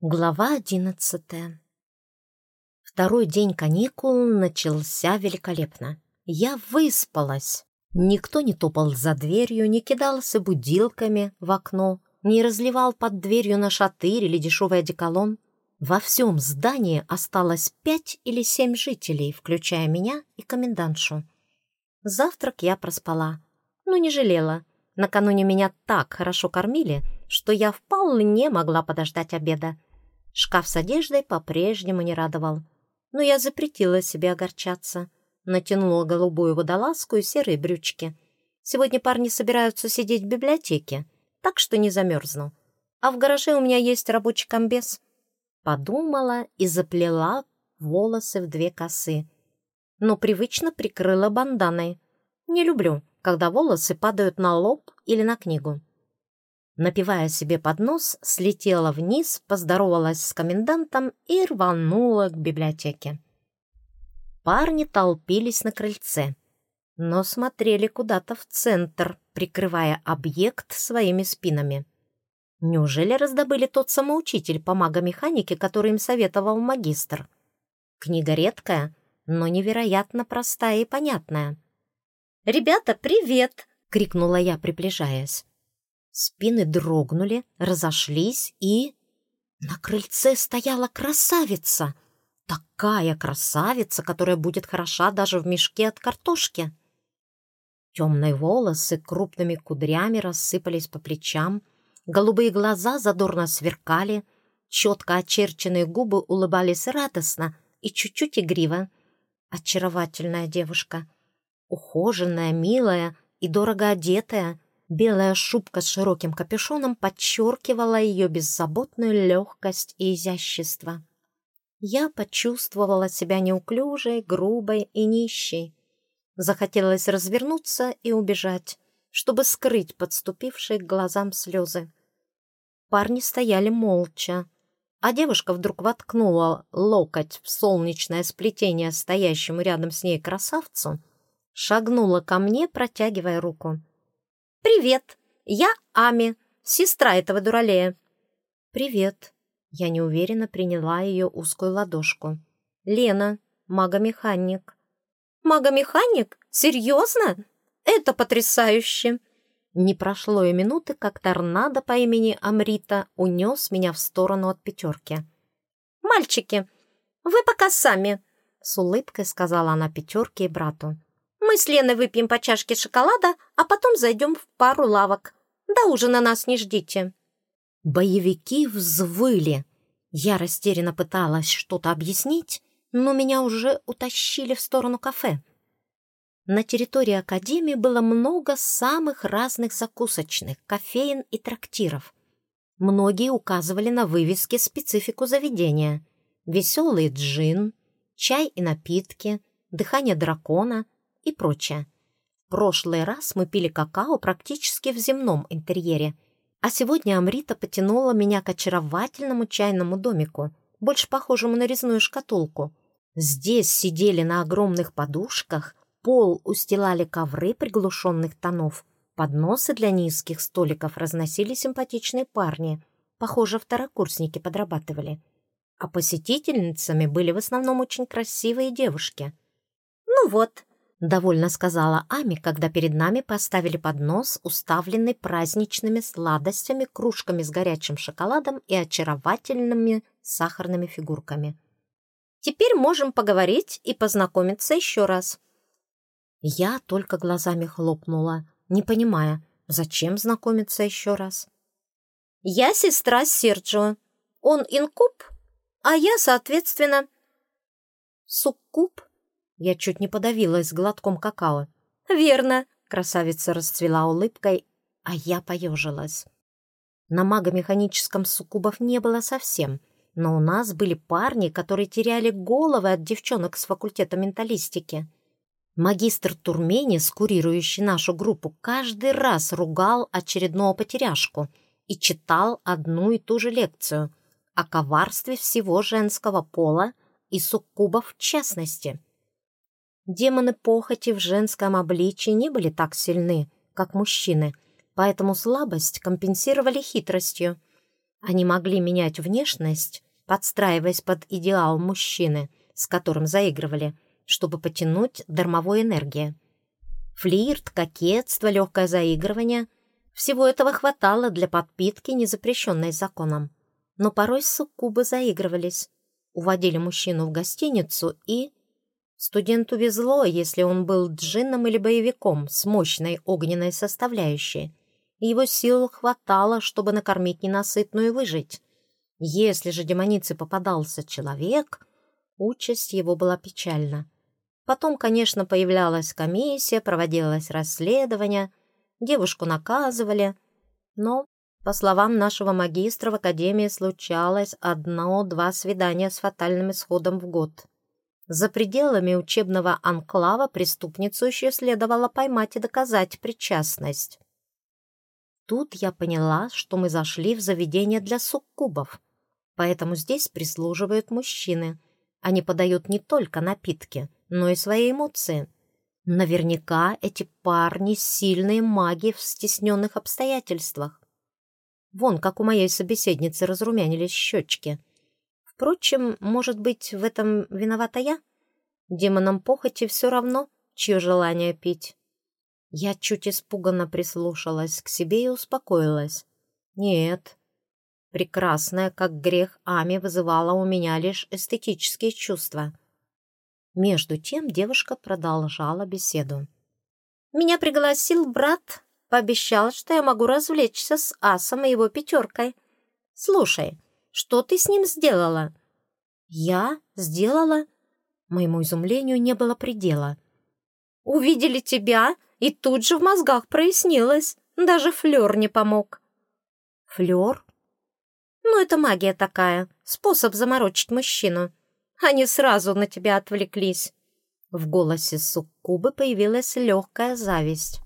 Глава одиннадцатая Второй день каникул начался великолепно. Я выспалась. Никто не топал за дверью, не кидался будилками в окно, не разливал под дверью на шатырь или дешевый одеколон. Во всем здании осталось пять или семь жителей, включая меня и комендантшу. Завтрак я проспала, но не жалела. Накануне меня так хорошо кормили, что я вполне могла подождать обеда. Шкаф с одеждой по-прежнему не радовал. Но я запретила себе огорчаться. Натянула голубую водолазку и серые брючки. Сегодня парни собираются сидеть в библиотеке, так что не замерзну. А в гараже у меня есть рабочий комбез. Подумала и заплела волосы в две косы. Но привычно прикрыла банданой. Не люблю, когда волосы падают на лоб или на книгу напивая себе под нос, слетела вниз, поздоровалась с комендантом и рванула к библиотеке. Парни толпились на крыльце, но смотрели куда-то в центр, прикрывая объект своими спинами. Неужели раздобыли тот самоучитель по магомеханике, который им советовал магистр? Книга редкая, но невероятно простая и понятная. «Ребята, привет!» — крикнула я, приближаясь. Спины дрогнули, разошлись и... На крыльце стояла красавица. Такая красавица, которая будет хороша даже в мешке от картошки. Темные волосы крупными кудрями рассыпались по плечам, голубые глаза задорно сверкали, четко очерченные губы улыбались радостно и чуть-чуть игриво. Очаровательная девушка, ухоженная, милая и дорого одетая — Белая шубка с широким капюшоном подчеркивала ее беззаботную легкость и изящество. Я почувствовала себя неуклюжей, грубой и нищей. Захотелось развернуться и убежать, чтобы скрыть подступившие к глазам слезы. Парни стояли молча, а девушка вдруг воткнула локоть в солнечное сплетение стоящему рядом с ней красавцу, шагнула ко мне, протягивая руку. «Привет! Я Ами, сестра этого дуралея». «Привет!» Я неуверенно приняла ее узкую ладошку. «Лена, магомеханик». «Магомеханик? Серьезно? Это потрясающе!» Не прошло и минуты, как торнадо по имени Амрита унес меня в сторону от пятерки. «Мальчики, вы пока сами!» — с улыбкой сказала она пятерке и брату. Мы с Леной выпьем по чашке шоколада, а потом зайдем в пару лавок. До ужина нас не ждите». Боевики взвыли. Я растерянно пыталась что-то объяснить, но меня уже утащили в сторону кафе. На территории Академии было много самых разных закусочных, кофеин и трактиров. Многие указывали на вывеске специфику заведения. Веселый джин, чай и напитки, дыхание дракона — и прочее. В прошлый раз мы пили какао практически в земном интерьере, а сегодня Амрита потянула меня к очаровательному чайному домику, больше похожему на резную шкатулку. Здесь сидели на огромных подушках, пол устилали ковры приглушенных тонов, подносы для низких столиков разносили симпатичные парни, похоже, второкурсники подрабатывали. А посетительницами были в основном очень красивые девушки. «Ну вот», — довольно сказала Ами, когда перед нами поставили поднос, уставленный праздничными сладостями, кружками с горячим шоколадом и очаровательными сахарными фигурками. «Теперь можем поговорить и познакомиться еще раз». Я только глазами хлопнула, не понимая, зачем знакомиться еще раз. «Я сестра Серджио. Он инкуб, а я, соответственно...» «Суккуб?» Я чуть не подавилась глотком какао. «Верно!» — красавица расцвела улыбкой, а я поежилась. На магомеханическом суккубов не было совсем, но у нас были парни, которые теряли головы от девчонок с факультета менталистики. Магистр Турмени, скурирующий нашу группу, каждый раз ругал очередного потеряшку и читал одну и ту же лекцию о коварстве всего женского пола и суккубов в частности. Демоны похоти в женском обличии не были так сильны, как мужчины, поэтому слабость компенсировали хитростью. Они могли менять внешность, подстраиваясь под идеал мужчины, с которым заигрывали, чтобы потянуть дармовой энергии. Флирт, кокетство, легкое заигрывание — всего этого хватало для подпитки, не запрещенной законом. Но порой суккубы заигрывались, уводили мужчину в гостиницу и... Студенту везло, если он был джинном или боевиком с мощной огненной составляющей. Его сил хватало, чтобы накормить ненасытную и выжить. Если же демонице попадался человек, участь его была печальна. Потом, конечно, появлялась комиссия, проводилось расследование, девушку наказывали, но, по словам нашего магистра, в академии случалось одно-два свидания с фатальным исходом в год. За пределами учебного анклава преступницу еще следовало поймать и доказать причастность. Тут я поняла, что мы зашли в заведение для суккубов, поэтому здесь прислуживают мужчины. Они подают не только напитки, но и свои эмоции. Наверняка эти парни — сильные маги в стесненных обстоятельствах. Вон, как у моей собеседницы разрумянились щечки. Впрочем, может быть, в этом виновата я? Демонам похоти все равно, чье желание пить. Я чуть испуганно прислушалась к себе и успокоилась. Нет, прекрасная, как грех, Ами вызывала у меня лишь эстетические чувства. Между тем девушка продолжала беседу. «Меня пригласил брат, пообещал, что я могу развлечься с Асом и его пятеркой. Слушай, что ты с ним сделала?» «Я? Сделала?» Моему изумлению не было предела. «Увидели тебя и тут же в мозгах прояснилось. Даже флёр не помог. Флёр? Ну, это магия такая, способ заморочить мужчину. Они сразу на тебя отвлеклись. В голосе суккубы появилась легкая зависть.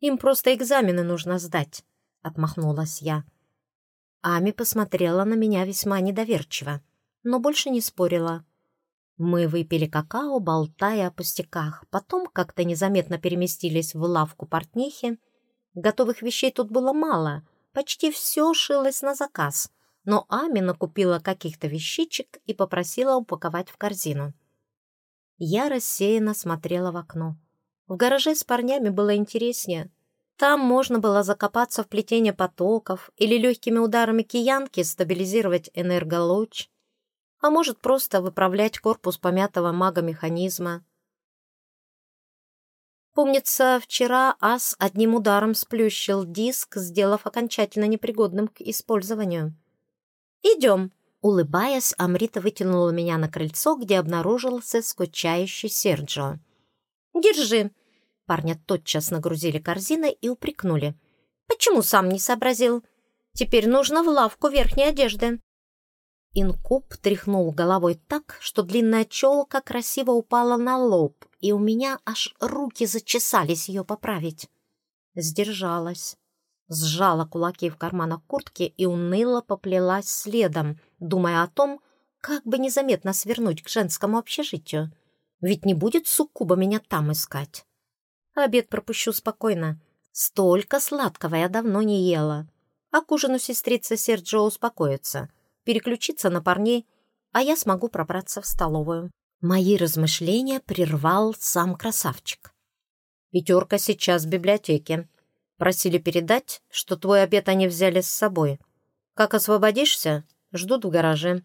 «Им просто экзамены нужно сдать», — отмахнулась я. Ами посмотрела на меня весьма недоверчиво, но больше не спорила. Мы выпили какао, болтая о пустяках. Потом как-то незаметно переместились в лавку портнихи. Готовых вещей тут было мало. Почти все шилось на заказ. Но Амина купила каких-то вещичек и попросила упаковать в корзину. Я рассеянно смотрела в окно. В гараже с парнями было интереснее. Там можно было закопаться в плетение потоков или легкими ударами киянки стабилизировать энерголуч а может просто выправлять корпус помятого мага-механизма. Помнится, вчера ас одним ударом сплющил диск, сделав окончательно непригодным к использованию. «Идем!» Улыбаясь, Амрита вытянула меня на крыльцо, где обнаружился скучающий Серджио. «Держи!» Парня тотчас нагрузили корзиной и упрекнули. «Почему сам не сообразил? Теперь нужно в лавку верхней одежды». Инкуб тряхнул головой так, что длинная челка красиво упала на лоб, и у меня аж руки зачесались ее поправить. Сдержалась, сжала кулаки в карманах куртки и уныло поплелась следом, думая о том, как бы незаметно свернуть к женскому общежитию. Ведь не будет суккуба меня там искать. Обед пропущу спокойно. Столько сладкого я давно не ела. А к ужину сестрица Серджио успокоится — переключиться на парней, а я смогу пробраться в столовую. Мои размышления прервал сам красавчик. «Пятерка сейчас в библиотеке. Просили передать, что твой обед они взяли с собой. Как освободишься, ждут в гараже».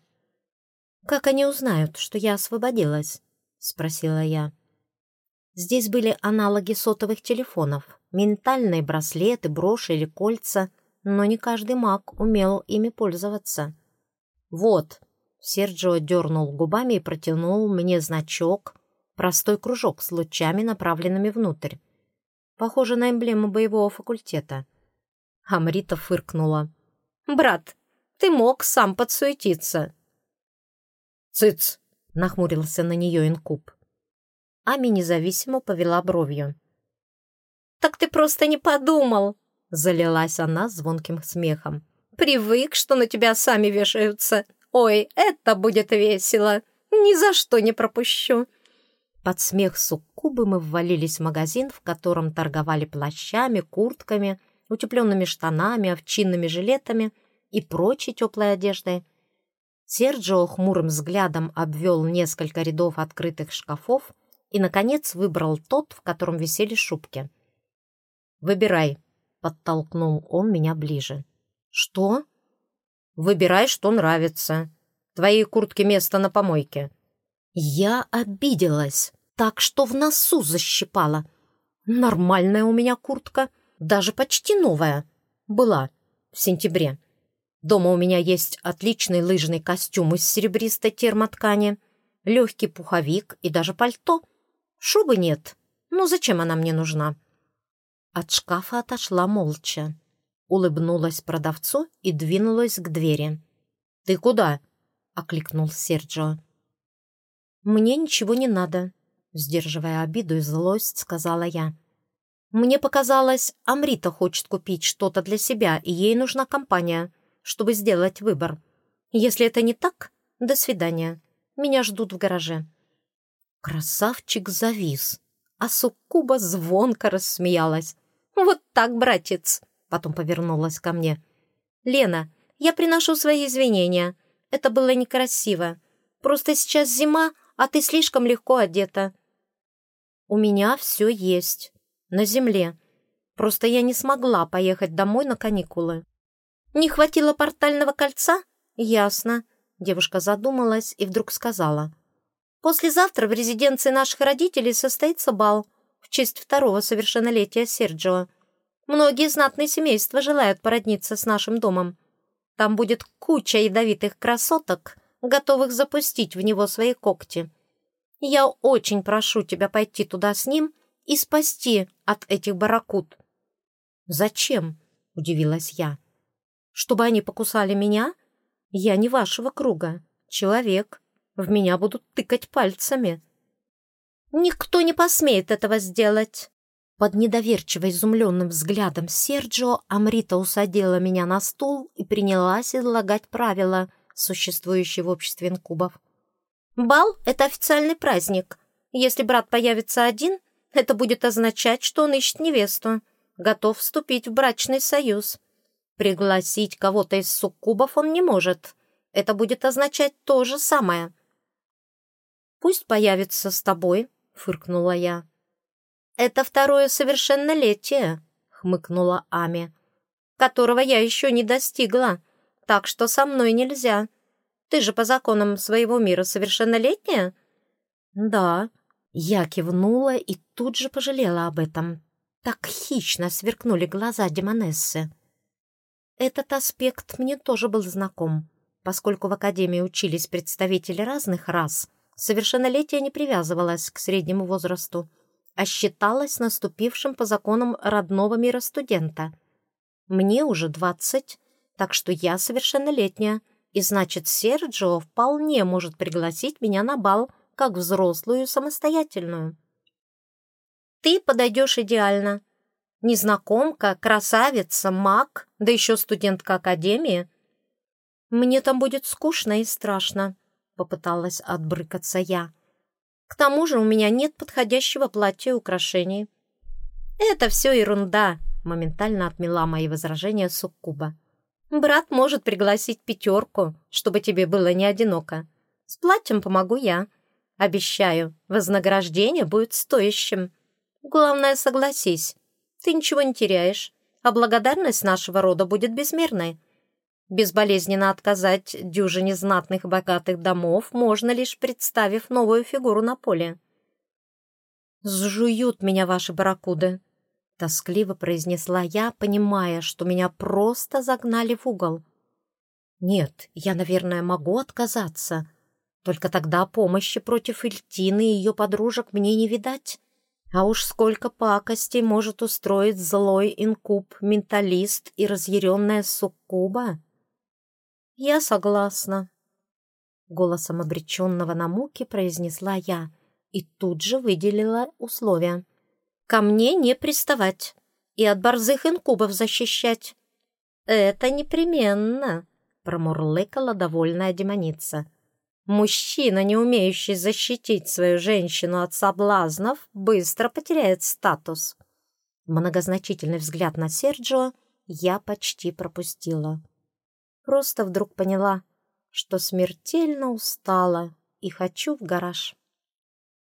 «Как они узнают, что я освободилась?» — спросила я. Здесь были аналоги сотовых телефонов, ментальные браслеты, броши или кольца, но не каждый маг умел ими пользоваться. «Вот». Серджио дернул губами и протянул мне значок, простой кружок с лучами, направленными внутрь. Похоже на эмблему боевого факультета. Амрита фыркнула. «Брат, ты мог сам подсуетиться». «Цыц!» — нахмурился на нее инкуб. Ами независимо повела бровью. «Так ты просто не подумал!» — залилась она звонким смехом. Привык, что на тебя сами вешаются. Ой, это будет весело. Ни за что не пропущу». Под смех суккубы мы ввалились в магазин, в котором торговали плащами, куртками, утепленными штанами, овчинными жилетами и прочей теплой одеждой. Серджио хмурым взглядом обвел несколько рядов открытых шкафов и, наконец, выбрал тот, в котором висели шубки. «Выбирай», — подтолкнул он меня ближе. «Что?» «Выбирай, что нравится. Твоей куртке место на помойке». Я обиделась, так что в носу защипала. Нормальная у меня куртка, даже почти новая. Была в сентябре. Дома у меня есть отличный лыжный костюм из серебристой термоткани, легкий пуховик и даже пальто. Шубы нет. Ну зачем она мне нужна? От шкафа отошла молча. Улыбнулась продавцу и двинулась к двери. «Ты куда?» — окликнул Серджио. «Мне ничего не надо», — сдерживая обиду и злость, сказала я. «Мне показалось, Амрита хочет купить что-то для себя, и ей нужна компания» чтобы сделать выбор. Если это не так, до свидания. Меня ждут в гараже». Красавчик завис, а Суккуба звонко рассмеялась. «Вот так, братец!» Потом повернулась ко мне. «Лена, я приношу свои извинения. Это было некрасиво. Просто сейчас зима, а ты слишком легко одета». «У меня все есть. На земле. Просто я не смогла поехать домой на каникулы». «Не хватило портального кольца?» «Ясно». Девушка задумалась и вдруг сказала. «Послезавтра в резиденции наших родителей состоится бал в честь второго совершеннолетия Серджио. Многие знатные семейства желают породниться с нашим домом. Там будет куча ядовитых красоток, готовых запустить в него свои когти. Я очень прошу тебя пойти туда с ним и спасти от этих барракуд». «Зачем?» — удивилась я. Чтобы они покусали меня? Я не вашего круга. Человек. В меня будут тыкать пальцами. Никто не посмеет этого сделать. Под недоверчиво изумленным взглядом Серджио Амрита усадила меня на стул и принялась излагать правила, существующие в обществе инкубов. «Бал — это официальный праздник. Если брат появится один, это будет означать, что он ищет невесту, готов вступить в брачный союз. Пригласить кого-то из суккубов он не может. Это будет означать то же самое. «Пусть появится с тобой», — фыркнула я. «Это второе совершеннолетие», — хмыкнула Ами, «которого я еще не достигла, так что со мной нельзя. Ты же по законам своего мира совершеннолетняя?» «Да». Я кивнула и тут же пожалела об этом. Так хищно сверкнули глаза Демонессы. Этот аспект мне тоже был знаком. Поскольку в Академии учились представители разных рас, совершеннолетие не привязывалось к среднему возрасту, а считалось наступившим по законам родного мира студента. Мне уже двадцать, так что я совершеннолетняя, и значит, Серджио вполне может пригласить меня на бал как взрослую самостоятельную. «Ты подойдешь идеально», Незнакомка, красавица, маг, да еще студентка академии. Мне там будет скучно и страшно, попыталась отбрыкаться я. К тому же у меня нет подходящего платья и украшений. Это все ерунда, моментально отмела мои возражения Суккуба. Брат может пригласить пятерку, чтобы тебе было не одиноко. С платьем помогу я. Обещаю, вознаграждение будет стоящим. Главное, согласись, ты ничего не теряешь, а благодарность нашего рода будет безмерной. Безболезненно отказать дюжине знатных богатых домов можно лишь представив новую фигуру на поле. «Сжуют меня ваши барракуды», — тоскливо произнесла я, понимая, что меня просто загнали в угол. «Нет, я, наверное, могу отказаться. Только тогда помощи против Ильтины и ее подружек мне не видать. А уж сколько пакостей может устроить злой инкуб, менталист и разъяренная суккуба? Я согласна. Голосом обреченного на муки произнесла я и тут же выделила условия. Ко мне не приставать и от борзых инкубов защищать. Это непременно, промурлыкала довольная демоница. Мужчина, не умеющий защитить свою женщину от соблазнов, быстро потеряет статус. Многозначительный взгляд на Серджио я почти пропустила. Просто вдруг поняла, что смертельно устала и хочу в гараж.